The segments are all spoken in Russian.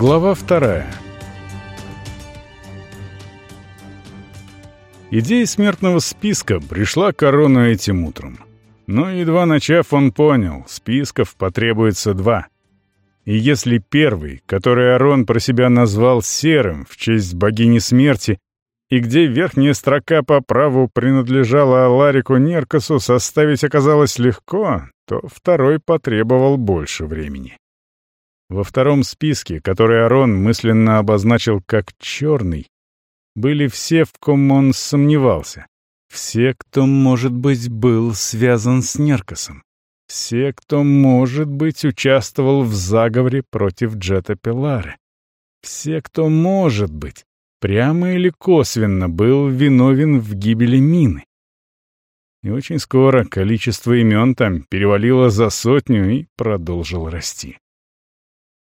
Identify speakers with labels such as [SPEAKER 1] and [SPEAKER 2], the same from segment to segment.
[SPEAKER 1] Глава вторая. Идея смертного списка пришла корону этим утром. Но едва начав, он понял, списков потребуется два. И если первый, который Арон про себя назвал серым в честь богини смерти, и где верхняя строка по праву принадлежала Аларику Неркосу, составить оказалось легко, то второй потребовал больше времени. Во втором списке, который Арон мысленно обозначил как «черный», были все, в ком он сомневался. Все, кто, может быть, был связан с Неркосом. Все, кто, может быть, участвовал в заговоре против Джета Пелары. Все, кто, может быть, прямо или косвенно был виновен в гибели мины. И очень скоро количество имен там перевалило за сотню и продолжило расти.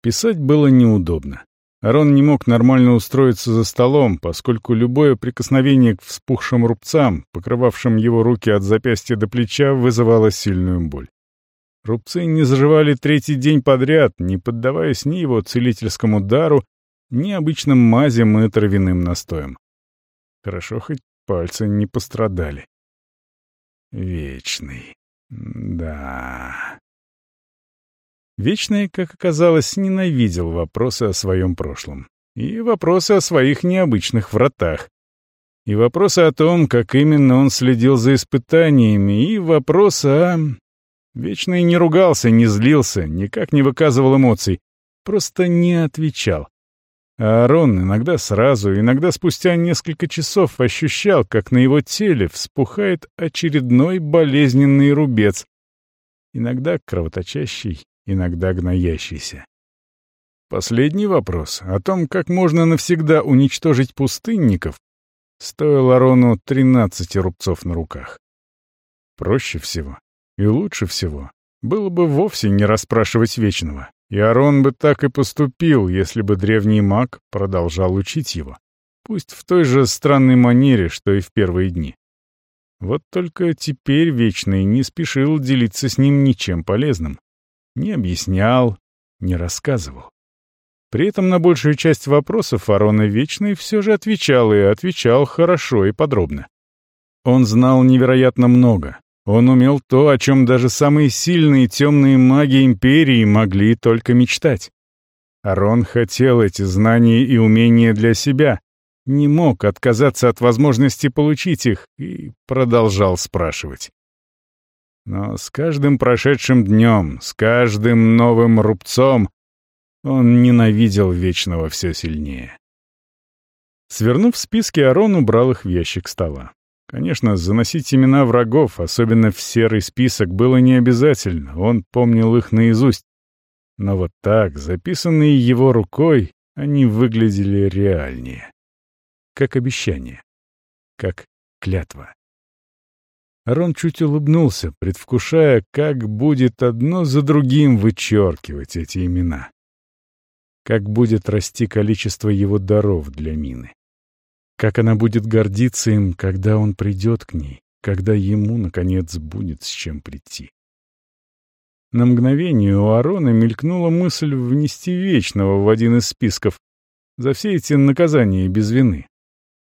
[SPEAKER 1] Писать было неудобно. Арон не мог нормально устроиться за столом, поскольку любое прикосновение к вспухшим рубцам, покрывавшим его руки от запястья до плеча, вызывало сильную боль. Рубцы не заживали третий день подряд, не поддаваясь ни его целительскому дару, ни обычным мазям и травяным настоям. Хорошо, хоть пальцы не пострадали. Вечный. Да. Вечный, как оказалось, ненавидел вопросы о своем прошлом. И вопросы о своих необычных вратах. И вопросы о том, как именно он следил за испытаниями, и вопросы о... Вечный не ругался, не злился, никак не выказывал эмоций, просто не отвечал. А Арон иногда сразу, иногда спустя несколько часов ощущал, как на его теле вспухает очередной болезненный рубец, иногда кровоточащий, иногда гноящийся. Последний вопрос о том, как можно навсегда уничтожить пустынников, стоил Арону 13 рубцов на руках. Проще всего и лучше всего было бы вовсе не расспрашивать Вечного, и Арон бы так и поступил, если бы древний маг продолжал учить его, пусть в той же странной манере, что и в первые дни. Вот только теперь Вечный не спешил делиться с ним ничем полезным не объяснял, не рассказывал. При этом на большую часть вопросов Арона Вечный все же отвечал, и отвечал хорошо и подробно. Он знал невероятно много. Он умел то, о чем даже самые сильные темные маги Империи могли только мечтать. Арон хотел эти знания и умения для себя, не мог отказаться от возможности получить их и продолжал спрашивать. Но с каждым прошедшим днем, с каждым новым рубцом он ненавидел Вечного все сильнее. Свернув списки, Арон убрал их в ящик стола. Конечно, заносить имена врагов, особенно в серый список, было не обязательно, он помнил их наизусть. Но вот так, записанные его рукой, они выглядели реальнее. Как обещание. Как клятва. Рон чуть улыбнулся, предвкушая, как будет одно за другим вычеркивать эти имена. Как будет расти количество его даров для Мины. Как она будет гордиться им, когда он придет к ней, когда ему, наконец, будет с чем прийти. На мгновение у Арона мелькнула мысль внести Вечного в один из списков за все эти наказания без вины.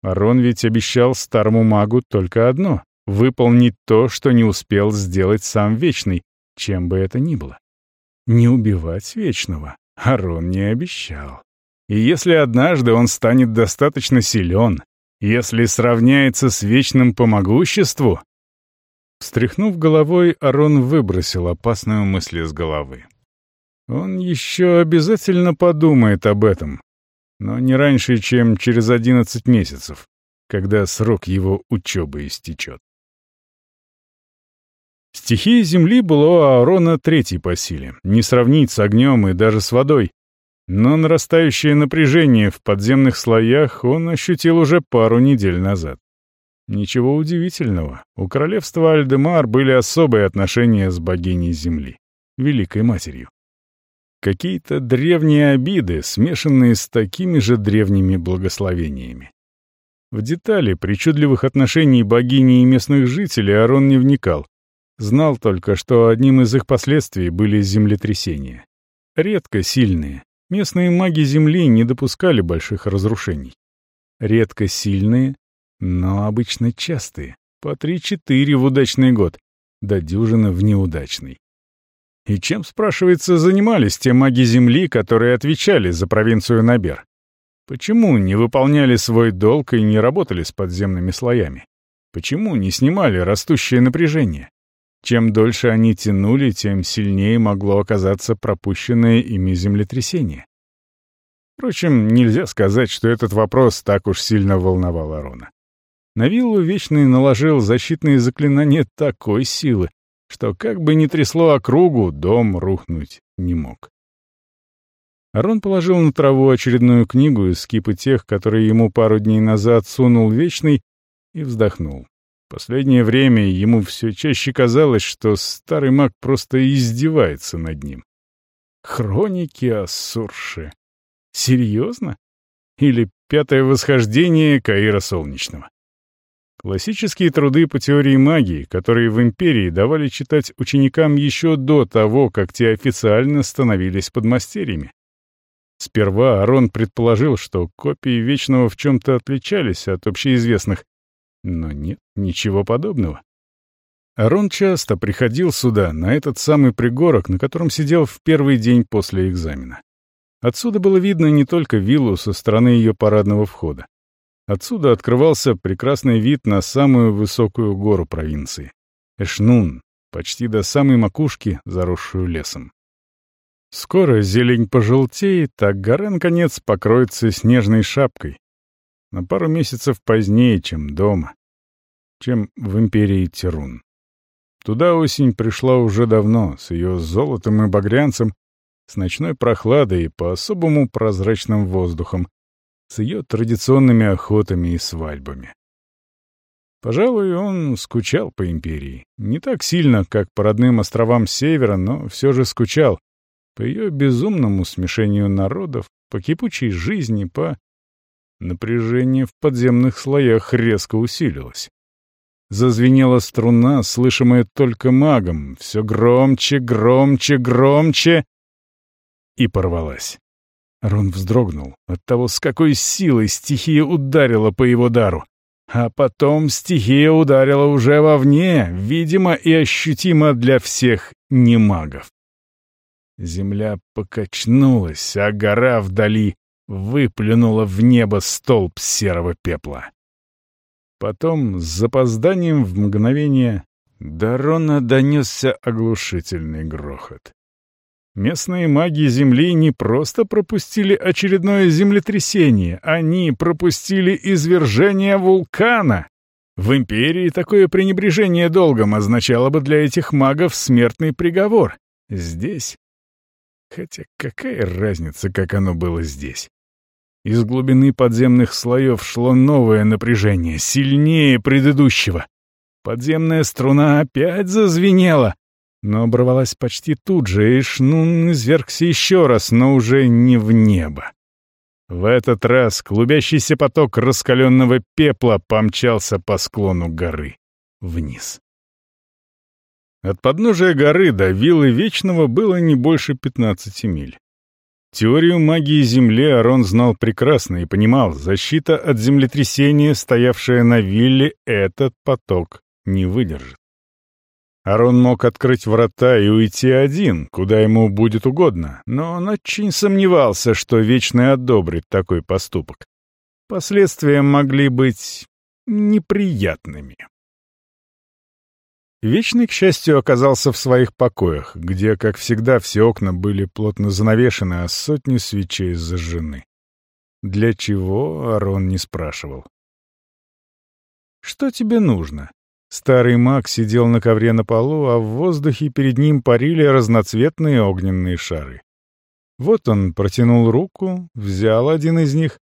[SPEAKER 1] Арон ведь обещал старому магу только одно выполнить то, что не успел сделать сам Вечный, чем бы это ни было. Не убивать Вечного Арон не обещал. И если однажды он станет достаточно силен, если сравняется с Вечным по могуществу... Встряхнув головой, Арон выбросил опасную мысль из головы. Он еще обязательно подумает об этом, но не раньше, чем через одиннадцать месяцев, когда срок его учебы истечет. Стихия Земли была у Аарона третьей по силе, не сравнить с огнем и даже с водой. Но нарастающее напряжение в подземных слоях он ощутил уже пару недель назад. Ничего удивительного, у королевства Альдемар были особые отношения с богиней Земли, Великой Матерью. Какие-то древние обиды, смешанные с такими же древними благословениями. В детали причудливых отношений богини и местных жителей Арон не вникал, Знал только, что одним из их последствий были землетрясения. Редко сильные, Местные маги Земли не допускали больших разрушений. Редко сильные, но обычно частые, по три-четыре в удачный год, до дюжины в неудачный. И чем, спрашивается, занимались те маги Земли, которые отвечали за провинцию Набер? Почему не выполняли свой долг и не работали с подземными слоями? Почему не снимали растущее напряжение? Чем дольше они тянули, тем сильнее могло оказаться пропущенное ими землетрясение. Впрочем, нельзя сказать, что этот вопрос так уж сильно волновал Арона. На виллу Вечный наложил защитные заклинания такой силы, что как бы ни трясло округу, дом рухнуть не мог. Арон положил на траву очередную книгу из скипа тех, которые ему пару дней назад сунул Вечный, и вздохнул. Последнее время ему все чаще казалось, что старый маг просто издевается над ним. Хроники Ассурши. Серьезно? Или пятое восхождение Каира Солнечного? Классические труды по теории магии, которые в Империи давали читать ученикам еще до того, как те официально становились подмастерьями. Сперва Арон предположил, что копии Вечного в чем-то отличались от общеизвестных, но нет ничего подобного. Арон часто приходил сюда, на этот самый пригорок, на котором сидел в первый день после экзамена. Отсюда было видно не только виллу со стороны ее парадного входа. Отсюда открывался прекрасный вид на самую высокую гору провинции — Эшнун, почти до самой макушки, заросшую лесом. Скоро зелень пожелтеет, а гора, наконец, покроется снежной шапкой. На пару месяцев позднее, чем дома, чем в империи Тирун. Туда осень пришла уже давно, с ее золотом и багрянцем, с ночной прохладой и по-особому прозрачным воздухом, с ее традиционными охотами и свадьбами. Пожалуй, он скучал по империи. Не так сильно, как по родным островам Севера, но все же скучал. По ее безумному смешению народов, по кипучей жизни, по... Напряжение в подземных слоях резко усилилось. Зазвенела струна, слышимая только магом, все громче, громче, громче, и порвалась. Рон вздрогнул от того, с какой силой стихия ударила по его дару. А потом стихия ударила уже вовне, видимо и ощутимо для всех немагов. Земля покачнулась, а гора вдали выплюнула в небо столб серого пепла. Потом, с запозданием в мгновение, до Рона донесся оглушительный грохот. Местные маги Земли не просто пропустили очередное землетрясение, они пропустили извержение вулкана. В Империи такое пренебрежение долгом означало бы для этих магов смертный приговор. Здесь... Хотя какая разница, как оно было здесь? Из глубины подземных слоев шло новое напряжение, сильнее предыдущего. Подземная струна опять зазвенела, но оборвалась почти тут же, и Шнун извергся еще раз, но уже не в небо. В этот раз клубящийся поток раскаленного пепла помчался по склону горы вниз. От подножия горы до виллы Вечного было не больше 15 миль. Теорию магии Земли Арон знал прекрасно и понимал, защита от землетрясения, стоявшая на вилле, этот поток не выдержит. Арон мог открыть врата и уйти один, куда ему будет угодно, но он очень сомневался, что Вечный одобрит такой поступок. Последствия могли быть неприятными. Вечный, к счастью, оказался в своих покоях, где, как всегда, все окна были плотно занавешены, а сотни свечей зажжены. Для чего, Арон не спрашивал. «Что тебе нужно?» Старый маг сидел на ковре на полу, а в воздухе перед ним парили разноцветные огненные шары. Вот он протянул руку, взял один из них,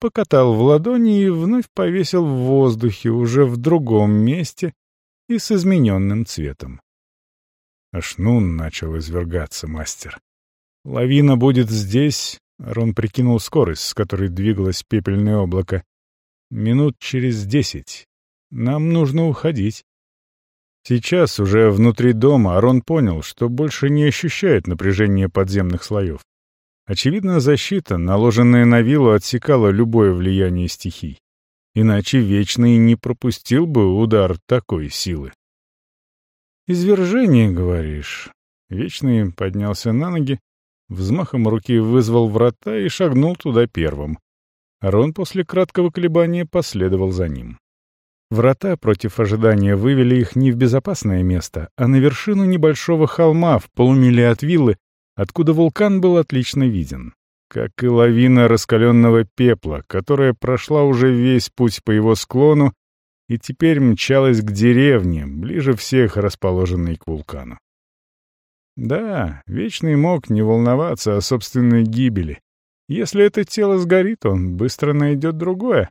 [SPEAKER 1] покатал в ладони и вновь повесил в воздухе уже в другом месте и с измененным цветом. Аж нун начал извергаться мастер. Лавина будет здесь, Рон прикинул скорость, с которой двигалось пепельное облако. Минут через десять, нам нужно уходить. Сейчас, уже внутри дома, Арон понял, что больше не ощущает напряжения подземных слоев. Очевидно, защита, наложенная на виллу, отсекала любое влияние стихий. Иначе Вечный не пропустил бы удар такой силы. «Извержение, говоришь?» Вечный поднялся на ноги, взмахом руки вызвал врата и шагнул туда первым. Рон после краткого колебания последовал за ним. Врата против ожидания вывели их не в безопасное место, а на вершину небольшого холма в полумиле от виллы, откуда вулкан был отлично виден. Как и лавина раскаленного пепла, которая прошла уже весь путь по его склону и теперь мчалась к деревне, ближе всех расположенной к вулкану. Да, Вечный мог не волноваться о собственной гибели. Если это тело сгорит, он быстро найдет другое.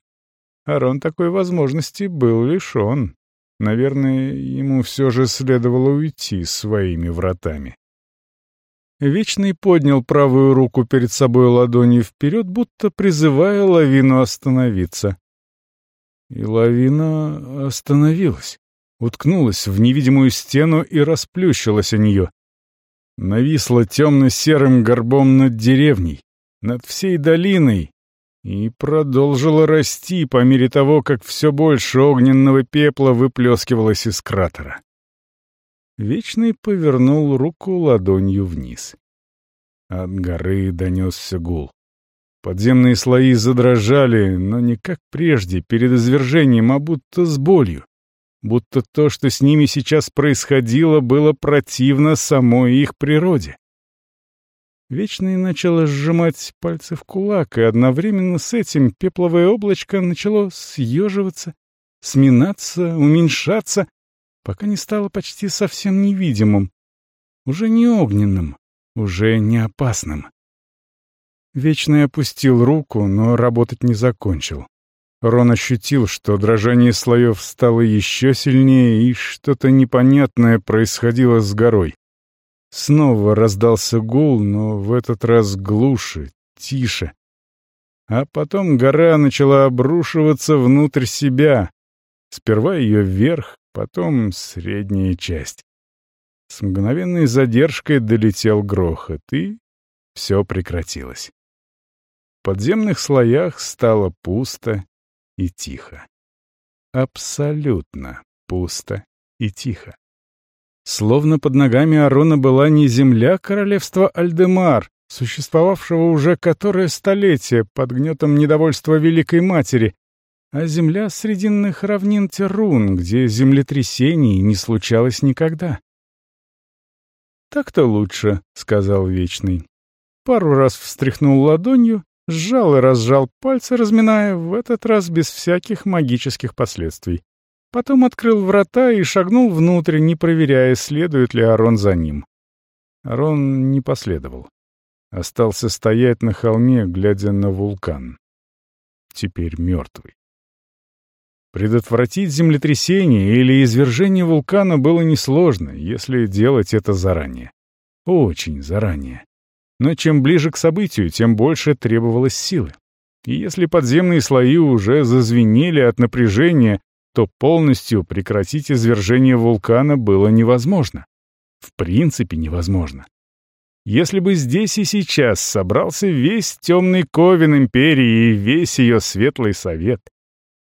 [SPEAKER 1] Арон такой возможности был лишен. Наверное, ему все же следовало уйти своими вратами. Вечный поднял правую руку перед собой ладонью вперед, будто призывая лавину остановиться. И лавина остановилась, уткнулась в невидимую стену и расплющилась о нее. Нависла темно-серым горбом над деревней, над всей долиной, и продолжила расти по мере того, как все больше огненного пепла выплескивалось из кратера. Вечный повернул руку ладонью вниз. От горы донесся гул. Подземные слои задрожали, но не как прежде, перед извержением, а будто с болью. Будто то, что с ними сейчас происходило, было противно самой их природе. Вечный начало сжимать пальцы в кулак, и одновременно с этим пепловое облачко начало съеживаться, сминаться, уменьшаться, пока не стало почти совсем невидимым. Уже не огненным, уже не опасным. Вечный опустил руку, но работать не закончил. Рон ощутил, что дрожание слоев стало еще сильнее, и что-то непонятное происходило с горой. Снова раздался гул, но в этот раз глуше, тише. А потом гора начала обрушиваться внутрь себя. Сперва ее вверх, потом средняя часть. С мгновенной задержкой долетел грохот, и все прекратилось. В подземных слоях стало пусто и тихо. Абсолютно пусто и тихо. Словно под ногами Арона была не земля королевства Альдемар, существовавшего уже которое столетие под гнетом недовольства Великой Матери, а земля срединных равнин Терун, где землетрясений не случалось никогда. «Так-то лучше», — сказал Вечный. Пару раз встряхнул ладонью, сжал и разжал пальцы, разминая, в этот раз без всяких магических последствий. Потом открыл врата и шагнул внутрь, не проверяя, следует ли Арон за ним. Арон не последовал. Остался стоять на холме, глядя на вулкан. Теперь мертвый. Предотвратить землетрясение или извержение вулкана было несложно, если делать это заранее. Очень заранее. Но чем ближе к событию, тем больше требовалось силы. И если подземные слои уже зазвенели от напряжения, то полностью прекратить извержение вулкана было невозможно. В принципе невозможно. Если бы здесь и сейчас собрался весь темный ковен империи и весь ее светлый совет,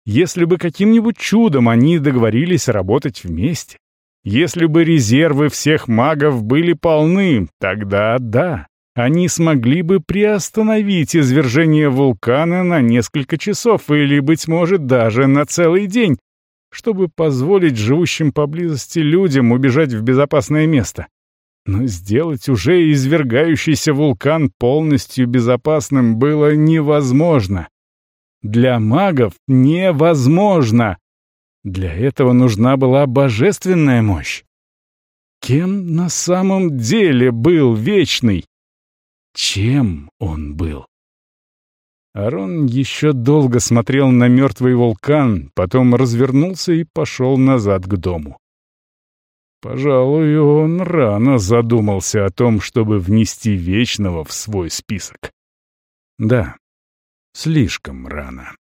[SPEAKER 1] если бы каким-нибудь чудом они договорились работать вместе, если бы резервы всех магов были полны, тогда да, они смогли бы приостановить извержение вулкана на несколько часов или, быть может, даже на целый день, чтобы позволить живущим поблизости людям убежать в безопасное место. Но сделать уже извергающийся вулкан полностью безопасным было невозможно. Для магов невозможно. Для этого нужна была божественная мощь. Кем на самом деле был Вечный? Чем он был? Арон еще долго смотрел на мертвый вулкан, потом развернулся и пошел назад к дому. Пожалуй, он рано задумался о том, чтобы внести Вечного в свой список. Да, слишком рано.